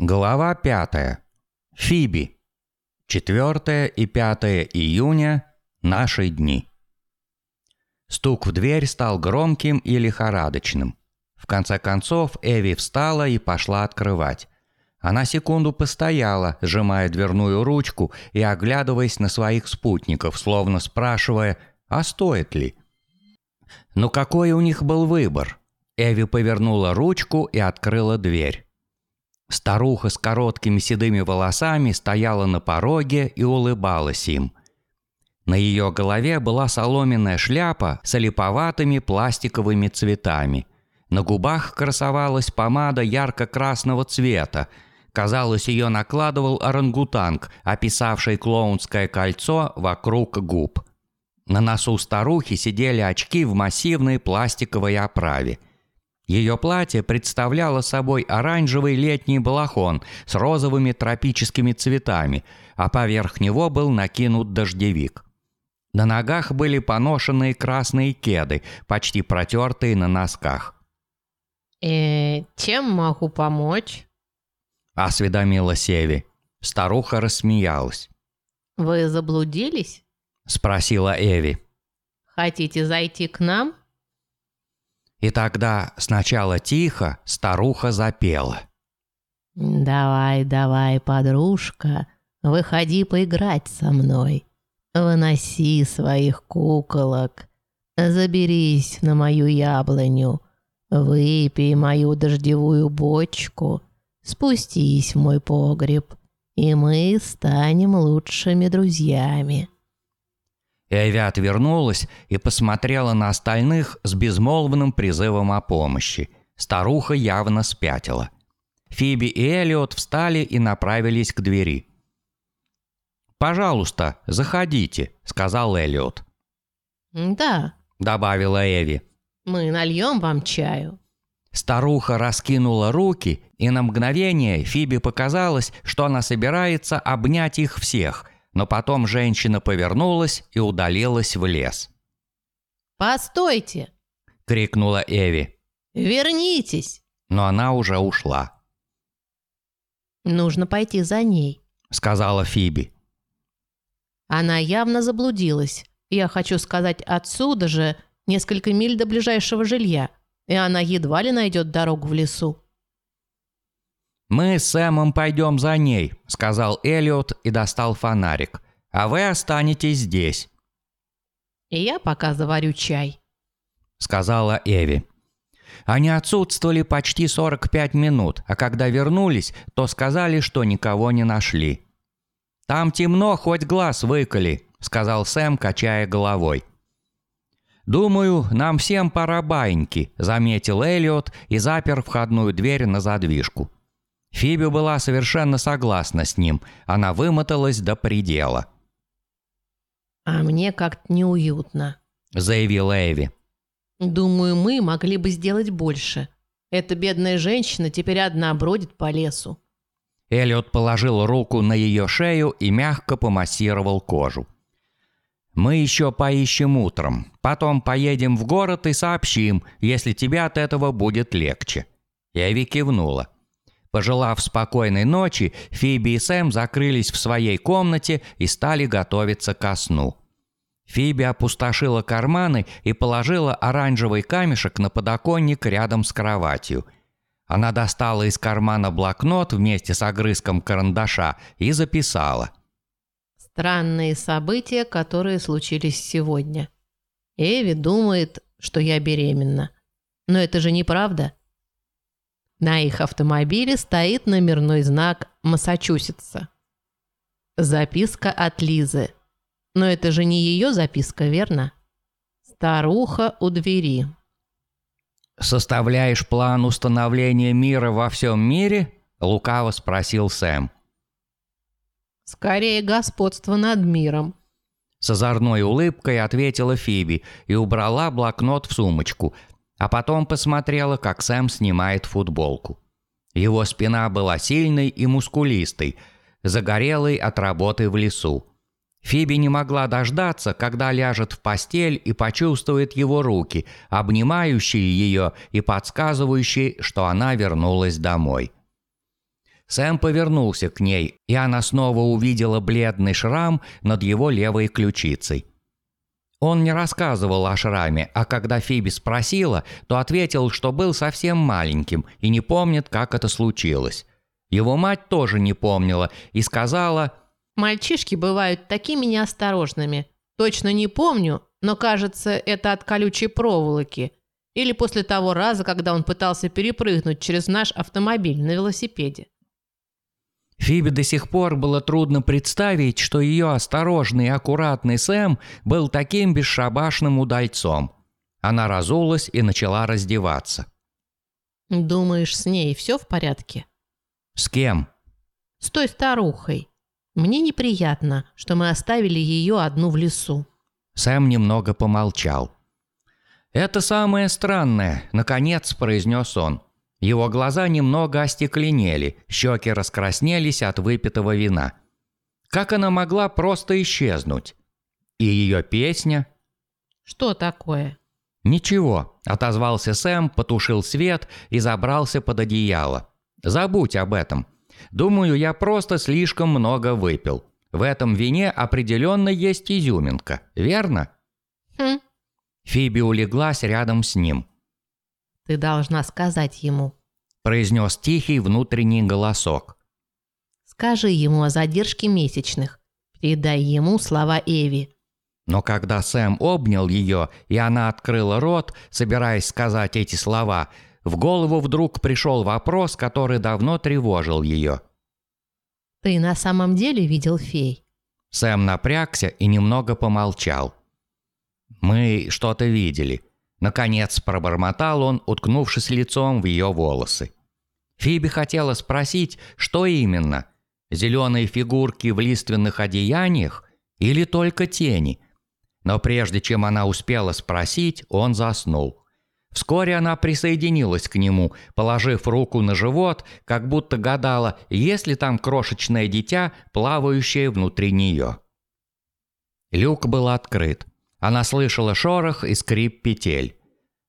Глава 5. Фиби. 4 и 5 июня. Наши дни. Стук в дверь стал громким и лихорадочным. В конце концов Эви встала и пошла открывать. Она секунду постояла, сжимая дверную ручку и оглядываясь на своих спутников, словно спрашивая, а стоит ли? Но какой у них был выбор? Эви повернула ручку и открыла дверь. Старуха с короткими седыми волосами стояла на пороге и улыбалась им. На ее голове была соломенная шляпа с олиповатыми пластиковыми цветами. На губах красовалась помада ярко-красного цвета. Казалось, ее накладывал орангутанг, описавший клоунское кольцо вокруг губ. На носу старухи сидели очки в массивной пластиковой оправе – ее платье представляло собой оранжевый летний балахон с розовыми тропическими цветами, а поверх него был накинут дождевик. На ногах были поношенные красные кеды, почти протертые на носках. «Э, чем могу помочь?» – осведомила Севи. Старуха рассмеялась. «Вы заблудились?» – спросила Эви. «Хотите зайти к нам?» И тогда сначала тихо старуха запела. «Давай, давай, подружка, выходи поиграть со мной. Выноси своих куколок, заберись на мою яблоню, выпей мою дождевую бочку, спустись в мой погреб, и мы станем лучшими друзьями». Эви отвернулась и посмотрела на остальных с безмолвным призывом о помощи. Старуха явно спятила. Фиби и Элиот встали и направились к двери. «Пожалуйста, заходите», — сказал Элиот. «Да», — добавила Эви. «Мы нальем вам чаю». Старуха раскинула руки, и на мгновение Фиби показалось, что она собирается обнять их всех — но потом женщина повернулась и удалилась в лес. «Постойте!» – крикнула Эви. «Вернитесь!» Но она уже ушла. «Нужно пойти за ней», – сказала Фиби. «Она явно заблудилась. Я хочу сказать, отсюда же несколько миль до ближайшего жилья, и она едва ли найдет дорогу в лесу». «Мы с Сэмом пойдем за ней», — сказал Элliot и достал фонарик. «А вы останетесь здесь». «И я пока заварю чай», — сказала Эви. Они отсутствовали почти 45 минут, а когда вернулись, то сказали, что никого не нашли. «Там темно, хоть глаз выколи», — сказал Сэм, качая головой. «Думаю, нам всем пора баиньки», — заметил Эллиот и запер входную дверь на задвижку. Фиби была совершенно согласна с ним. Она вымоталась до предела. «А мне как-то неуютно», — заявила Эви. «Думаю, мы могли бы сделать больше. Эта бедная женщина теперь одна бродит по лесу». Эллиот положил руку на ее шею и мягко помассировал кожу. «Мы еще поищем утром. Потом поедем в город и сообщим, если тебе от этого будет легче». Эви кивнула. Пожелав спокойной ночи, Фиби и Сэм закрылись в своей комнате и стали готовиться ко сну. Фиби опустошила карманы и положила оранжевый камешек на подоконник рядом с кроватью. Она достала из кармана блокнот вместе с огрызком карандаша и записала. «Странные события, которые случились сегодня. Эви думает, что я беременна. Но это же неправда. На их автомобиле стоит номерной знак Массачусетса. Записка от Лизы. Но это же не ее записка, верно? Старуха у двери. «Составляешь план установления мира во всем мире?» – лукаво спросил Сэм. «Скорее господство над миром», с озорной улыбкой ответила Фиби и убрала блокнот в сумочку, а потом посмотрела, как Сэм снимает футболку. Его спина была сильной и мускулистой, загорелой от работы в лесу. Фиби не могла дождаться, когда ляжет в постель и почувствует его руки, обнимающие ее и подсказывающие, что она вернулась домой. Сэм повернулся к ней, и она снова увидела бледный шрам над его левой ключицей. Он не рассказывал о шраме, а когда Фиби спросила, то ответил, что был совсем маленьким и не помнит, как это случилось. Его мать тоже не помнила и сказала... «Мальчишки бывают такими неосторожными. Точно не помню, но кажется, это от колючей проволоки. Или после того раза, когда он пытался перепрыгнуть через наш автомобиль на велосипеде». Фиби до сих пор было трудно представить, что ее осторожный и аккуратный Сэм был таким бесшабашным удальцом. Она разулась и начала раздеваться. «Думаешь, с ней все в порядке?» «С кем?» «С той старухой. Мне неприятно, что мы оставили ее одну в лесу». Сэм немного помолчал. «Это самое странное», — наконец произнес он. Его глаза немного остекленели, щеки раскраснелись от выпитого вина. Как она могла просто исчезнуть? И ее песня? «Что такое?» «Ничего», – отозвался Сэм, потушил свет и забрался под одеяло. «Забудь об этом. Думаю, я просто слишком много выпил. В этом вине определенно есть изюминка, верно?» «Хм». Фиби улеглась рядом с ним. «Ты должна сказать ему», – произнес тихий внутренний голосок. «Скажи ему о задержке месячных. Передай ему слова Эви». Но когда Сэм обнял ее, и она открыла рот, собираясь сказать эти слова, в голову вдруг пришел вопрос, который давно тревожил ее. «Ты на самом деле видел фей?» Сэм напрягся и немного помолчал. «Мы что-то видели. Наконец пробормотал он, уткнувшись лицом в ее волосы. Фиби хотела спросить, что именно – зеленые фигурки в лиственных одеяниях или только тени. Но прежде чем она успела спросить, он заснул. Вскоре она присоединилась к нему, положив руку на живот, как будто гадала, есть ли там крошечное дитя, плавающее внутри нее. Люк был открыт. Она слышала шорох и скрип петель.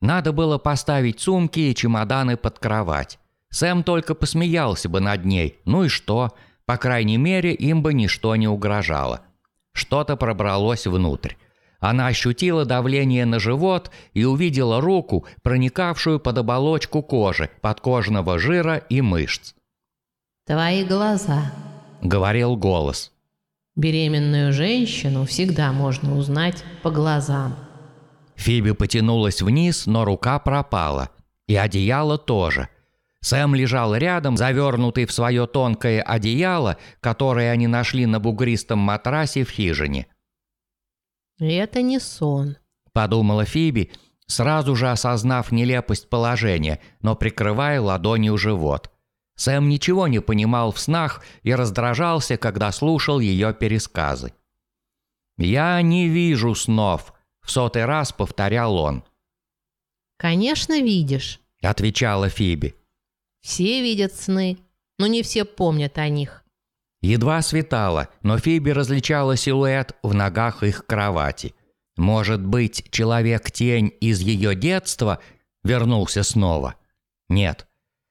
Надо было поставить сумки и чемоданы под кровать. Сэм только посмеялся бы над ней. Ну и что? По крайней мере, им бы ничто не угрожало. Что-то пробралось внутрь. Она ощутила давление на живот и увидела руку, проникавшую под оболочку кожи, подкожного жира и мышц. «Твои глаза», — говорил голос. Беременную женщину всегда можно узнать по глазам. Фиби потянулась вниз, но рука пропала. И одеяло тоже. Сэм лежал рядом, завернутый в свое тонкое одеяло, которое они нашли на бугристом матрасе в хижине. «Это не сон», — подумала Фиби, сразу же осознав нелепость положения, но прикрывая ладонью живот. Сэм ничего не понимал в снах и раздражался, когда слушал ее пересказы. «Я не вижу снов», — в сотый раз повторял он. «Конечно видишь», — отвечала Фиби. «Все видят сны, но не все помнят о них». Едва светало, но Фиби различала силуэт в ногах их кровати. Может быть, человек-тень из ее детства вернулся снова? Нет,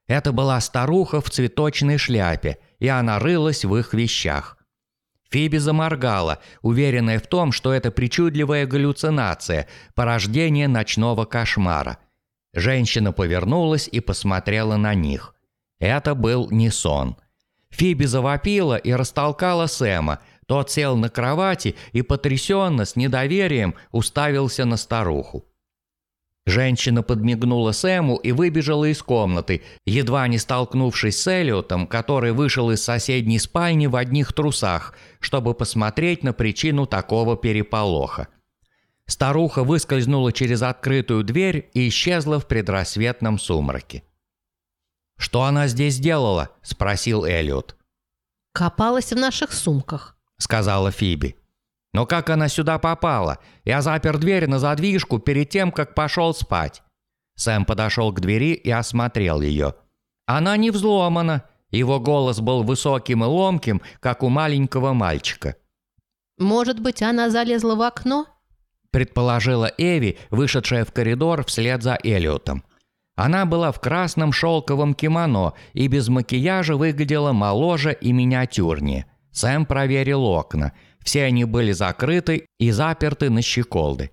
это была старуха в цветочной шляпе, и она рылась в их вещах. Фиби заморгала, уверенная в том, что это причудливая галлюцинация, порождение ночного кошмара. Женщина повернулась и посмотрела на них. Это был не сон. Фиби завопила и растолкала Сэма. Тот сел на кровати и потрясенно, с недоверием, уставился на старуху. Женщина подмигнула Сэму и выбежала из комнаты, едва не столкнувшись с Эллиотом, который вышел из соседней спальни в одних трусах, чтобы посмотреть на причину такого переполоха. Старуха выскользнула через открытую дверь и исчезла в предрассветном сумраке. «Что она здесь делала?» – спросил Эллиот. «Копалась в наших сумках», – сказала Фиби. Но как она сюда попала? Я запер дверь на задвижку перед тем, как пошел спать. Сэм подошел к двери и осмотрел ее. Она не взломана. Его голос был высоким и ломким, как у маленького мальчика. «Может быть, она залезла в окно?» предположила Эви, вышедшая в коридор вслед за Элиотом. Она была в красном шелковом кимоно и без макияжа выглядела моложе и миниатюрнее. Сэм проверил окна. Все они были закрыты и заперты на щеколды.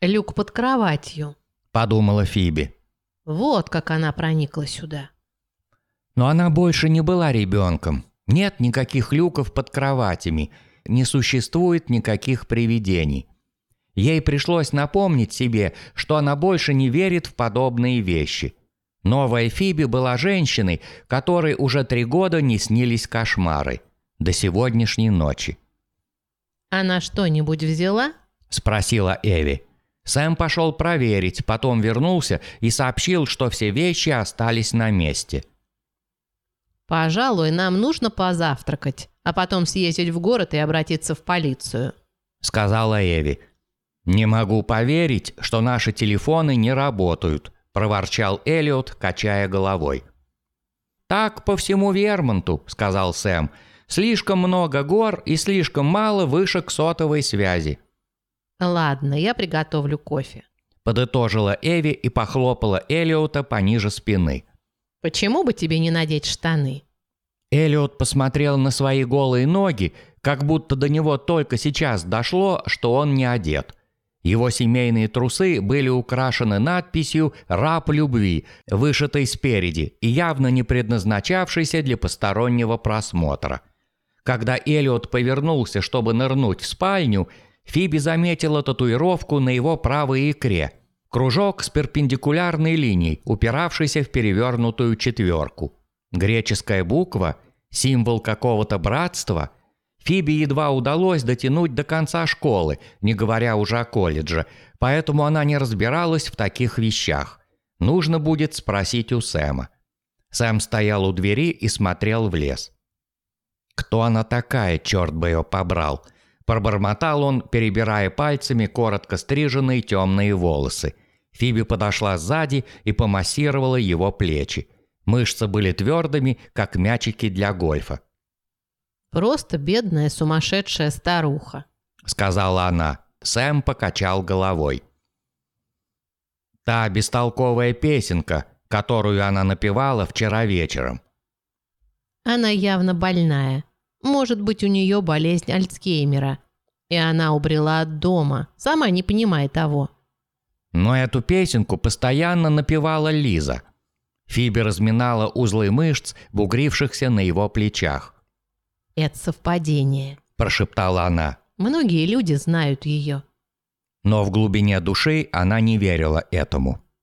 Люк под кроватью. Подумала Фиби. Вот как она проникла сюда. Но она больше не была ребенком. Нет никаких люков под кроватями. Не существует никаких привидений. Ей пришлось напомнить себе, что она больше не верит в подобные вещи. Новая Фиби была женщиной, которой уже три года не снились кошмары. До сегодняшней ночи. Она что-нибудь взяла? Спросила Эви. Сэм пошел проверить, потом вернулся и сообщил, что все вещи остались на месте. «Пожалуй, нам нужно позавтракать, а потом съездить в город и обратиться в полицию», — сказала Эви. «Не могу поверить, что наши телефоны не работают», – проворчал Элliot, качая головой. «Так по всему Вермонту», – сказал Сэм. «Слишком много гор и слишком мало вышек сотовой связи». «Ладно, я приготовлю кофе», – подытожила Эви и похлопала Элиота пониже спины. «Почему бы тебе не надеть штаны?» Элиот посмотрел на свои голые ноги, как будто до него только сейчас дошло, что он не одет – его семейные трусы были украшены надписью «Раб любви», вышитой спереди и явно не предназначавшейся для постороннего просмотра. Когда Элliot повернулся, чтобы нырнуть в спальню, Фиби заметила татуировку на его правой икре. Кружок с перпендикулярной линией, упиравшийся в перевернутую четверку. Греческая буква, символ какого-то братства – Фиби едва удалось дотянуть до конца школы, не говоря уже о колледже, поэтому она не разбиралась в таких вещах. Нужно будет спросить у Сэма. Сэм стоял у двери и смотрел в лес. «Кто она такая, черт бы ее побрал?» Пробормотал он, перебирая пальцами коротко стриженные темные волосы. Фиби подошла сзади и помассировала его плечи. Мышцы были твердыми, как мячики для гольфа. Просто бедная сумасшедшая старуха», — сказала она. Сэм покачал головой. «Та бестолковая песенка, которую она напевала вчера вечером». «Она явно больная. Может быть, у нее болезнь Альцгеймера. И она убрела от дома, сама не понимая того». Но эту песенку постоянно напевала Лиза. Фиби разминала узлы мышц, бугрившихся на его плечах. «Это совпадение», – прошептала она. «Многие люди знают ее». Но в глубине души она не верила этому.